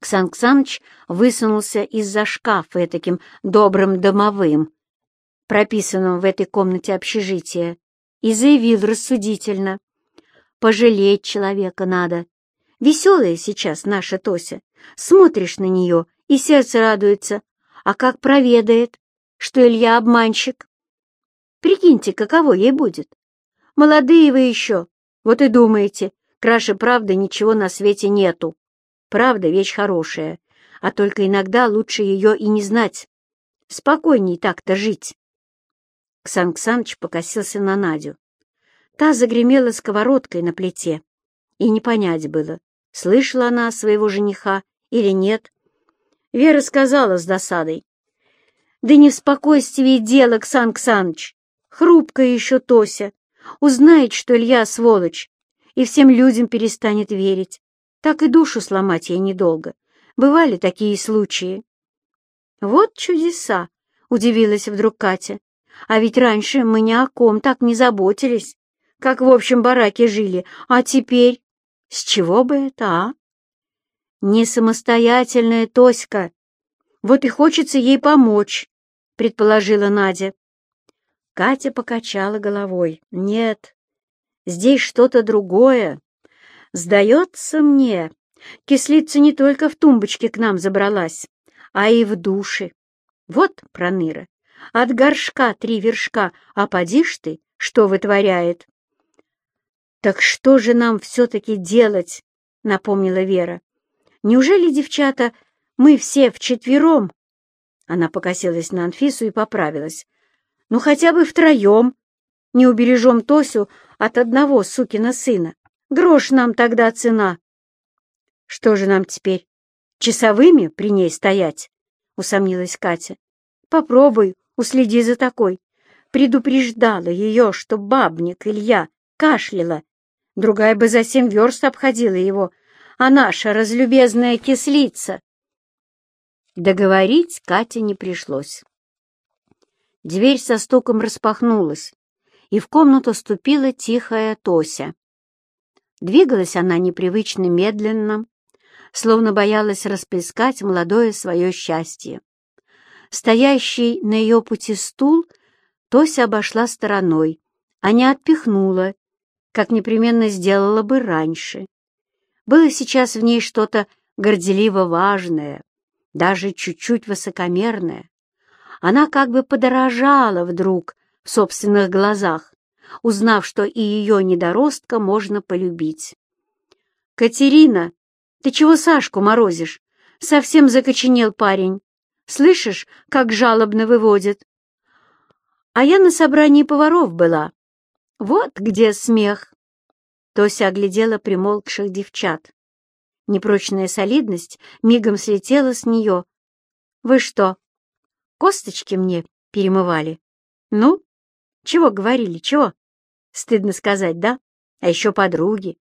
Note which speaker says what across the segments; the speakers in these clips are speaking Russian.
Speaker 1: Ксан Ксаныч высунулся из-за шкафа таким добрым домовым, прописанным в этой комнате общежития, и заявил рассудительно. «Пожалеть человека надо. Веселая сейчас наша Тося. Смотришь на нее, и сердце радуется. А как проведает, что Илья обманщик? Прикиньте, каково ей будет. Молодые вы еще, вот и думаете, краше правды ничего на свете нету. Правда — вещь хорошая, а только иногда лучше ее и не знать. Спокойней так-то жить. Ксан Ксаныч покосился на Надю. Та загремела сковородкой на плите, и не понять было, слышала она своего жениха или нет. Вера сказала с досадой. «Да не в спокойствии дело, Ксан Ксаныч. Хрупкая еще Тося. Узнает, что Илья сволочь, и всем людям перестанет верить. Так и душу сломать ей недолго. Бывали такие случаи. «Вот чудеса!» — удивилась вдруг Катя. «А ведь раньше мы ни о ком так не заботились, как в общем бараке жили, а теперь...» С чего бы это, а? Не самостоятельная Тоська. Вот и хочется ей помочь, предположила Надя. Катя покачала головой. Нет, здесь что-то другое. Сдается мне, кислица не только в тумбочке к нам забралась, а и в душе. Вот, проныра, от горшка три вершка, а поди ты, что вытворяет. «Так что же нам все-таки делать?» — напомнила Вера. «Неужели, девчата, мы все вчетвером?» Она покосилась на Анфису и поправилась. «Ну, хотя бы втроем. Не убережем Тосю от одного сукина сына. Грош нам тогда цена». «Что же нам теперь, часовыми при ней стоять?» — усомнилась Катя. «Попробуй, уследи за такой». Предупреждала ее, что бабник Илья кашляла другая бы за семь верст обходила его, а наша разлюбезная кислица. Договорить Кате не пришлось. Дверь со стуком распахнулась, и в комнату ступила тихая Тося. Двигалась она непривычно медленно, словно боялась расплескать молодое свое счастье. Стоящий на ее пути стул Тося обошла стороной, а не отпихнула как непременно сделала бы раньше. Было сейчас в ней что-то горделиво важное, даже чуть-чуть высокомерное. Она как бы подорожала вдруг в собственных глазах, узнав, что и ее недоростка можно полюбить. «Катерина, ты чего Сашку морозишь? Совсем закоченел парень. Слышишь, как жалобно выводит?» «А я на собрании поваров была. Вот где смех. Тося оглядела примолкших девчат. Непрочная солидность мигом слетела с нее. «Вы что, косточки мне перемывали? Ну, чего говорили, чего? Стыдно сказать, да? А еще подруги».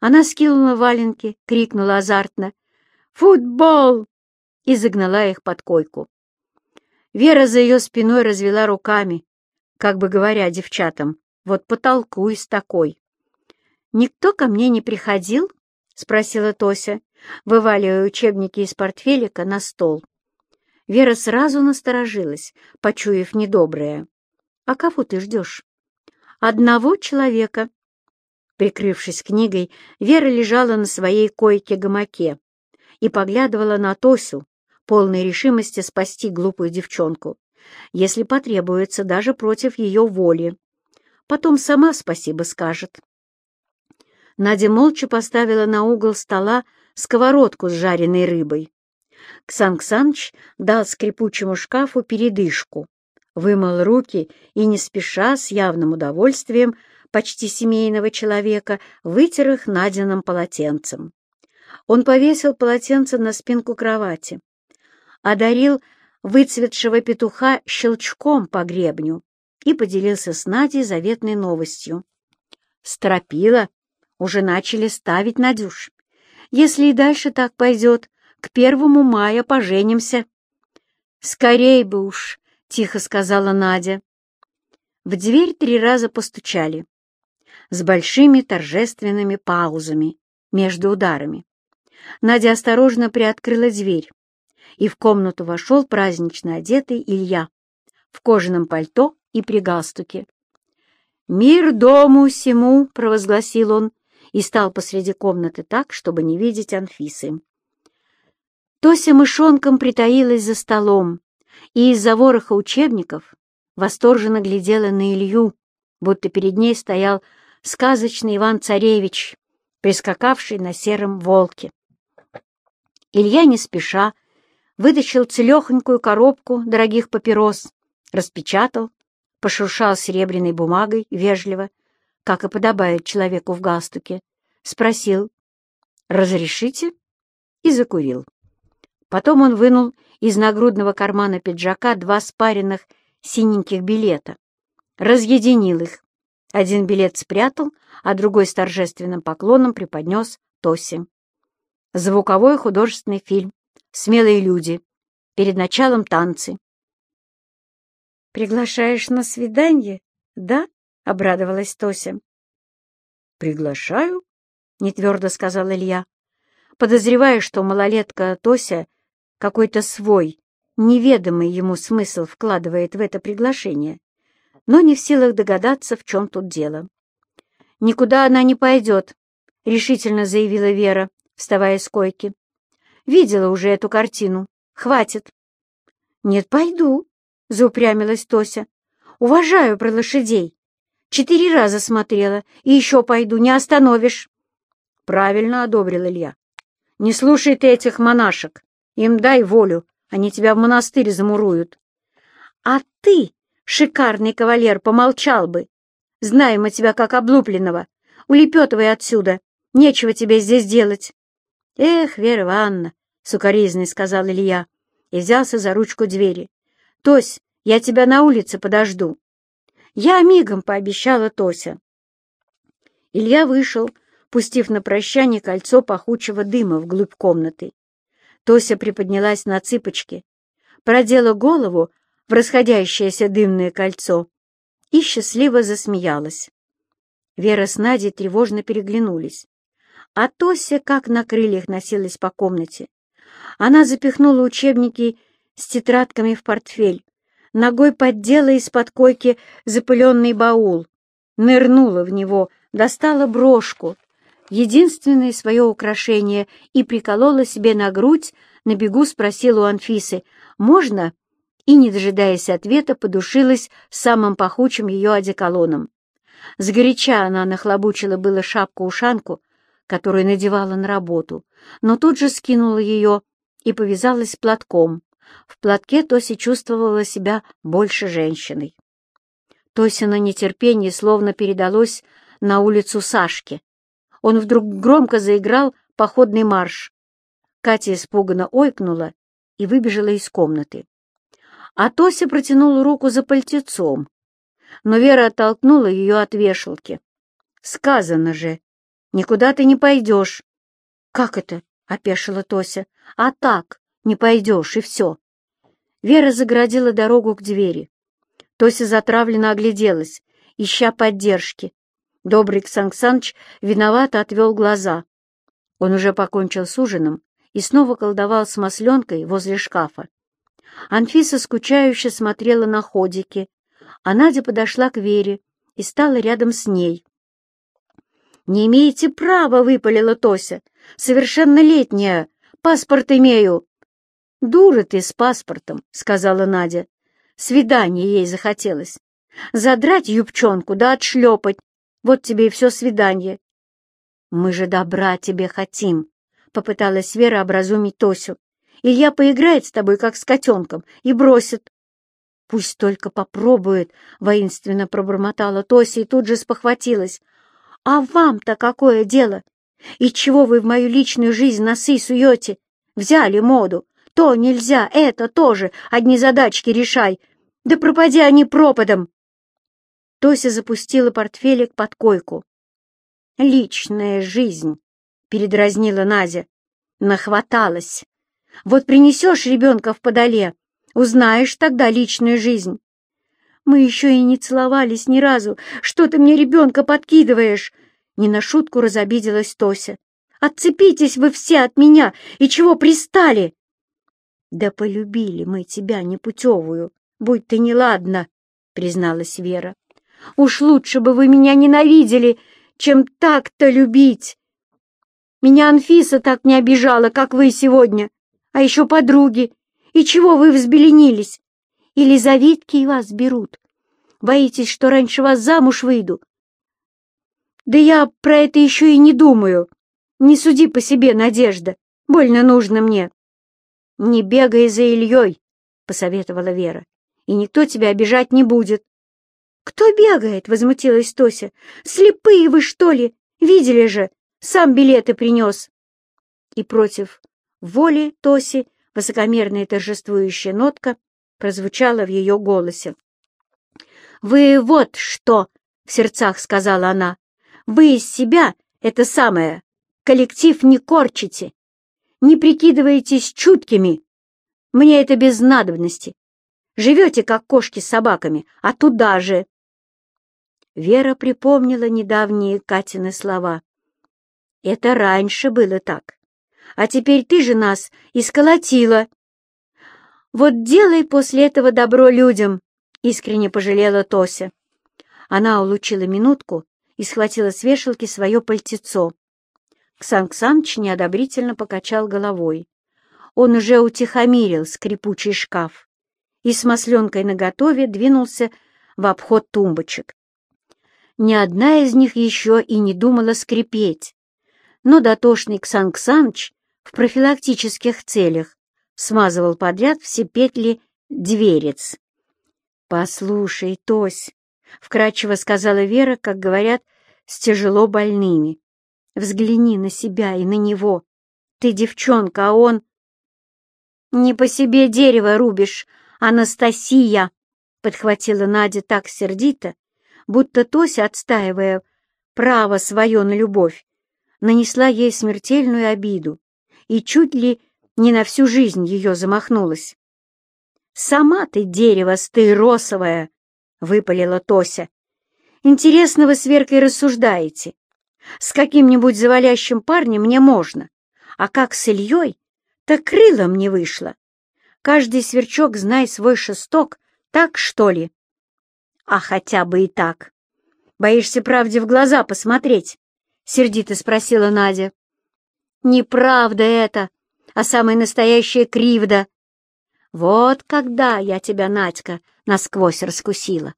Speaker 1: Она скинула валенки, крикнула азартно «Футбол!» и загнала их под койку. Вера за ее спиной развела руками, как бы говоря девчатам, вот потолкуй с такой. «Никто ко мне не приходил?» — спросила Тося, вываливая учебники из портфелика на стол. Вера сразу насторожилась, почуяв недоброе. «А кого ты ждешь?» «Одного человека». Прикрывшись книгой, Вера лежала на своей койке-гамаке и поглядывала на Тосю, полной решимости спасти глупую девчонку, если потребуется даже против ее воли. Потом сама спасибо скажет. Надя молча поставила на угол стола сковородку с жареной рыбой. Ксан Ксаныч дал скрипучему шкафу передышку, вымыл руки и, не спеша, с явным удовольствием почти семейного человека, вытер их Надиным полотенцем. Он повесил полотенце на спинку кровати, одарил выцветшего петуха щелчком по гребню и поделился с Надей заветной новостью. «Стропила!» уже начали ставить Надюш. Если и дальше так пойдет, к первому мая поженимся. «Скорей бы уж», — тихо сказала Надя. В дверь три раза постучали, с большими торжественными паузами между ударами. Надя осторожно приоткрыла дверь, и в комнату вошел празднично одетый Илья в кожаном пальто и при галстуке. «Мир дому всему!» — провозгласил он и стал посреди комнаты так, чтобы не видеть Анфисы. Тося мышонком притаилась за столом и из-за вороха учебников восторженно глядела на Илью, будто перед ней стоял сказочный Иван-Царевич, прискакавший на сером волке. Илья не спеша вытащил целехонькую коробку дорогих папирос, распечатал, пошуршал серебряной бумагой вежливо, как и подобает человеку в галстуке, спросил «Разрешите?» и закурил. Потом он вынул из нагрудного кармана пиджака два спаренных синеньких билета, разъединил их. Один билет спрятал, а другой с торжественным поклоном преподнес Тосе. Звуковой художественный фильм «Смелые люди». Перед началом танцы. «Приглашаешь на свидание, да?» — обрадовалась Тося.
Speaker 2: «Приглашаю?» — нетвердо сказал Илья,
Speaker 1: подозревая, что малолетка Тося какой-то свой, неведомый ему смысл вкладывает в это приглашение, но не в силах догадаться, в чем тут дело. «Никуда она не пойдет», — решительно заявила Вера, вставая с койки. «Видела уже эту картину. Хватит». «Нет, пойду», — заупрямилась Тося. «Уважаю про лошадей. Четыре раза смотрела, и еще пойду, не остановишь».
Speaker 2: «Правильно одобрил Илья. Не слушай ты этих монашек. Им дай волю, они тебя в монастырь замуруют.
Speaker 1: А ты, шикарный кавалер, помолчал бы. Знаем мы тебя как облупленного. Улепетывай отсюда. Нечего тебе здесь делать. Эх, Вера Ивановна, — сукоризный сказал Илья и взялся за ручку двери. Тось, я тебя на улице подожду. Я мигом пообещала Тося. Илья вышел, пустив на прощание кольцо пахучего дыма вглубь комнаты. Тося приподнялась на цыпочки, продела голову в расходящееся дымное кольцо и счастливо засмеялась. Вера с Надей тревожно переглянулись, а Тося как на крыльях носилась по комнате. Она запихнула учебники с тетрадками в портфель, ногой поддела из-под койки запыленный баул, нырнула в него, достала брошку единственное свое украшение, и приколола себе на грудь, на бегу спросила у Анфисы «Можно?» и, не дожидаясь ответа, подушилась самым пахучим ее одеколоном. Сгоряча она нахлобучила было шапку-ушанку, которую надевала на работу, но тут же скинула ее и повязалась платком. В платке Тося чувствовала себя больше женщиной. Тосина нетерпение словно передалось на улицу Сашке он вдруг громко заиграл походный марш. Катя испуганно ойкнула и выбежала из комнаты. А Тося протянула руку за пальтецом, но Вера оттолкнула ее от вешалки. «Сказано же, никуда ты не пойдешь». «Как это?» — опешила Тося. «А так, не пойдешь, и все». Вера загородила дорогу к двери. Тося затравленно огляделась, ища поддержки, Добрый Ксанксаныч виновато отвел глаза. Он уже покончил с ужином и снова колдовал с масленкой возле шкафа. Анфиса скучающе смотрела на ходики, а Надя подошла к Вере и стала рядом с ней. «Не имеете права!» — выпалила Тося. «Совершеннолетняя! Паспорт имею!» «Дура ты с паспортом!» — сказала Надя. Свидание ей захотелось. Задрать юбчонку да отшлепать, вот тебе и все свидание. Мы же добра тебе хотим, — попыталась Вера образумить Тосю. Илья поиграет с тобой, как с котенком, и бросит. Пусть только попробует, — воинственно пробормотала Тося и тут же спохватилась. А вам-то какое дело? И чего вы в мою личную жизнь носы суете? Взяли моду. То нельзя, это тоже, одни задачки решай. Да пропади они пропадом. Тося запустила портфелик под койку. «Личная жизнь», — передразнила Надя. «Нахваталась. Вот принесешь ребенка в подоле, узнаешь тогда личную жизнь». «Мы еще и не целовались ни разу. Что ты мне ребенка подкидываешь?» Не на шутку разобиделась Тося.
Speaker 2: Отцепитесь вы все от меня, и чего пристали? Да полюбили мы тебя, непутевую, будь ты неладна, призналась Вера. Уж лучше бы вы меня ненавидели, чем так-то любить. Меня Анфиса так не обижала, как вы сегодня, а еще подруги. И чего вы взбеленились? Или завидки и вас берут? Боитесь, что раньше вас замуж выйду? Да я про это еще и не думаю. Не суди по себе, Надежда. Больно нужно мне. Не бегай за Ильей, — посоветовала Вера, — и никто тебя обижать не будет. Кто бегает? — возмутилась Тося. Слепые вы, что ли? Видели же, сам билеты принес. И против воли Тоси высокомерная торжествующая нотка прозвучала в ее голосе. «Вы вот что!» — в сердцах сказала она. «Вы из себя, это самое, коллектив не корчите, не прикидываетесь чуткими. Мне это без надобности. Живете, как кошки с собаками, а туда же. Вера припомнила недавние Катины слова. Это раньше было так. А теперь ты же нас исколотила. Вот делай после этого добро людям, искренне пожалела Тося. Она улучила минутку и схватила с вешалки свое пальтецо. Ксан Ксаныч неодобрительно покачал головой. Он уже утихомирил скрипучий шкаф и с масленкой наготове двинулся в обход тумбочек. Ни одна из них еще и не думала скрипеть, но дотошный Ксан Ксаныч в профилактических целях смазывал подряд все петли дверец. «Послушай, Тось», — вкратчиво сказала Вера, как говорят, с тяжело больными. Взгляни на себя и на него. Ты девчонка, а он... Не по себе дерево рубишь, Анастасия, подхватила Надя так сердито, будто Тося, отстаивая право свое на любовь, нанесла ей смертельную обиду и чуть ли не на всю жизнь ее замахнулась. «Сама ты дерево стаиросовое!» — выпалила Тося. «Интересно вы с Веркой рассуждаете. С каким-нибудь завалящим парнем мне можно, а как с Ильей, так крылом не вышло. Каждый сверчок, знай свой шесток, так что ли? А хотя бы и так. Боишься правде в глаза посмотреть? Сердито спросила Надя. Неправда это, а самая настоящая кривда. Вот когда я тебя, Надька, насквозь раскусила.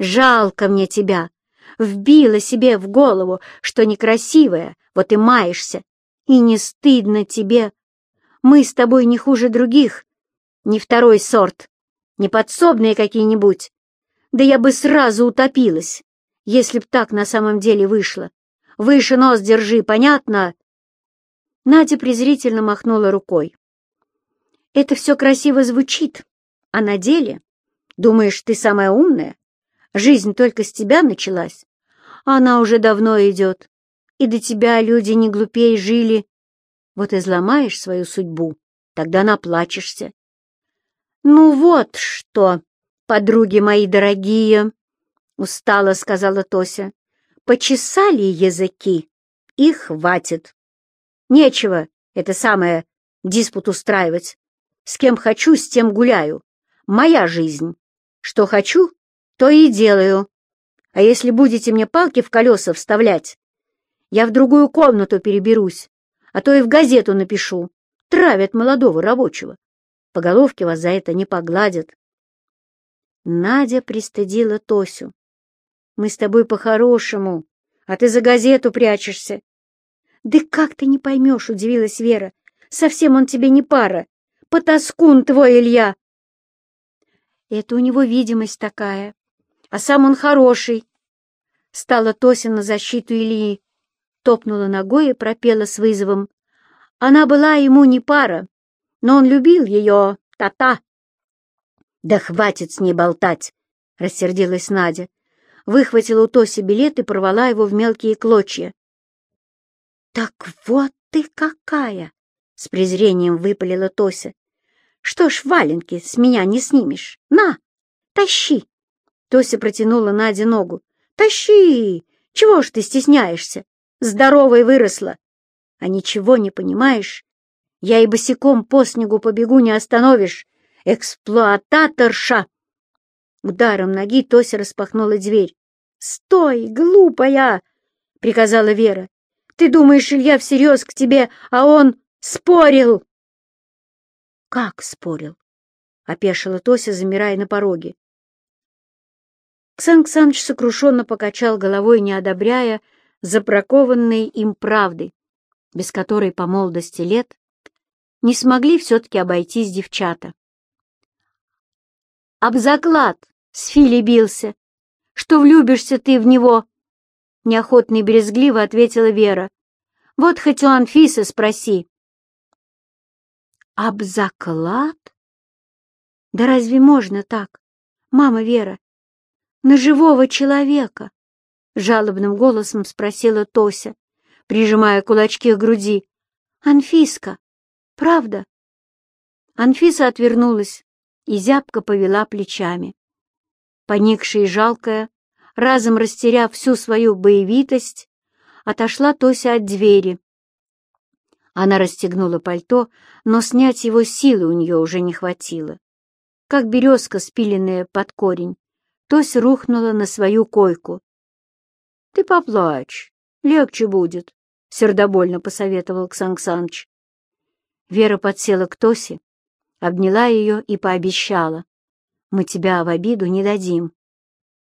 Speaker 2: Жалко мне тебя, вбила себе в голову, что некрасивая, вот и маешься. И не стыдно тебе. Мы с тобой не хуже других, не второй сорт, не подсобные какие-нибудь. Да я бы сразу утопилась, если б так на самом деле вышло. Выше нос держи, понятно?» Надя презрительно махнула рукой. «Это все красиво звучит, а на деле? Думаешь, ты самая умная? Жизнь только с тебя началась. Она уже давно идет, и до тебя люди не глупее жили. Вот изломаешь свою судьбу, тогда наплачешься. Ну вот что, подруги мои дорогие, — устало сказала Тося, — почесали языки, и хватит. Нечего это самое диспут устраивать. С кем хочу, с тем гуляю. Моя жизнь. Что хочу, то и делаю. А если будете мне палки в колеса вставлять, я в другую комнату переберусь, а то и в газету напишу. Травят молодого рабочего. По головке вас за это не погладят. Надя пристыдила Тосю. Мы с тобой по-хорошему, а ты за газету прячешься. Да как ты не поймешь, удивилась Вера. Совсем он тебе не пара. Потаскун твой, Илья. Это у него видимость такая а сам он хороший. Стала Тося на защиту Ильи, топнула ногой и пропела с вызовом. Она была ему не пара, но он любил ее, та-та. «Да хватит с ней болтать!» — рассердилась Надя. Выхватила у Тоси билет и порвала его в мелкие клочья. «Так вот ты какая!» — с презрением выпалила Тося. «Что ж, валенки с меня не снимешь? На, тащи!» Тося протянула Наде ногу. «Тащи! Чего ж ты стесняешься? Здоровой выросла!» А ничего не понимаешь? Я и босиком по снегу побегу не остановишь. Эксплуататорша!» Ударом ноги Тося распахнула дверь. «Стой, глупая!» — приказала Вера. «Ты думаешь, Илья всерьез к тебе, а он спорил!» «Как спорил?» — опешила Тося, замирая на пороге. Ксан Ксаныч сокрушенно покачал головой, не одобряя запрокованные им правды, без которой по молодости лет не смогли все-таки обойтись девчата. «Об заклад с Фили бился, что влюбишься ты в него!» Неохотно и брезгливо ответила Вера. «Вот хоть у Анфисы спроси». «Об заклад? Да разве можно так, мама Вера? На живого человека?» Жалобным голосом спросила Тося, прижимая кулачки к груди. «Анфиска, правда?» Анфиса отвернулась и зябко повела плечами. Поникшая и жалкая, разом растеряв всю свою боевитость, отошла Тося от двери. Она расстегнула пальто, но снять его силы у нее уже не хватило. Как березка, спиленная под корень, Тося рухнула на свою койку. — Ты поплачь, легче будет, — сердобольно посоветовал Ксан Ксаныч. Вера подсела к Тосе, обняла ее и пообещала. — Мы тебя в обиду не дадим.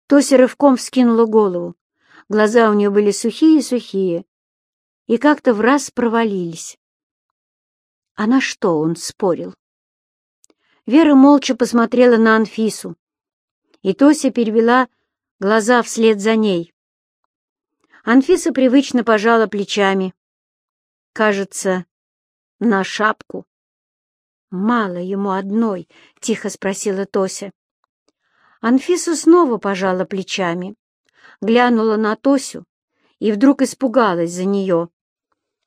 Speaker 2: Тося рывком вскинула голову. Глаза у нее были сухие-сухие и как-то в раз провалились. А на что он спорил? Вера молча посмотрела на Анфису, и Тося перевела глаза вслед за ней. Анфиса привычно пожала плечами. Кажется, на шапку. «Мало ему одной», — тихо спросила Тося. Анфиса снова пожала плечами, глянула на Тосю и вдруг испугалась за нее.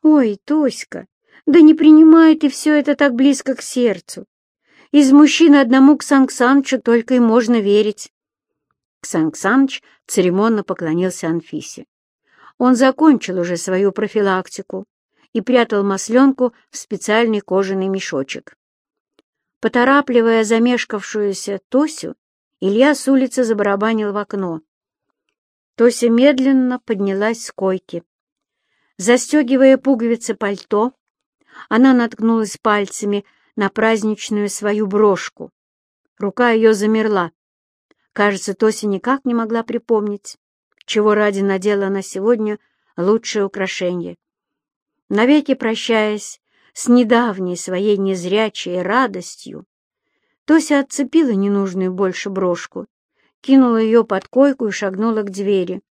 Speaker 2: «Ой, Тоська, да не принимай ты все это так близко к сердцу. Из мужчин одному Ксан Ксанычу только и можно верить». Ксан Ксаныч церемонно поклонился Анфисе. Он закончил уже свою профилактику и прятал масленку в специальный кожаный мешочек. Поторапливая замешкавшуюся Тосю, Илья с улицы забарабанил в окно. Тося медленно поднялась с койки. Застегивая пуговицы пальто, она наткнулась пальцами на праздничную свою брошку. Рука ее замерла. Кажется, Тося никак не могла припомнить, чего ради надела она сегодня лучшее украшение. Навеки прощаясь с недавней своей незрячей радостью, Тося отцепила ненужную больше брошку, кинула ее под койку и шагнула к двери.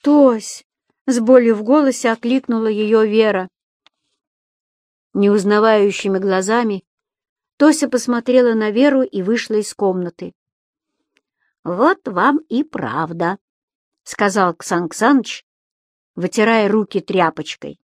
Speaker 2: «Тось!» — с болью в голосе окликнула ее Вера. Неузнавающими глазами Тося посмотрела на Веру и вышла из комнаты. «Вот вам и правда», — сказал Ксан Ксаныч, вытирая руки тряпочкой.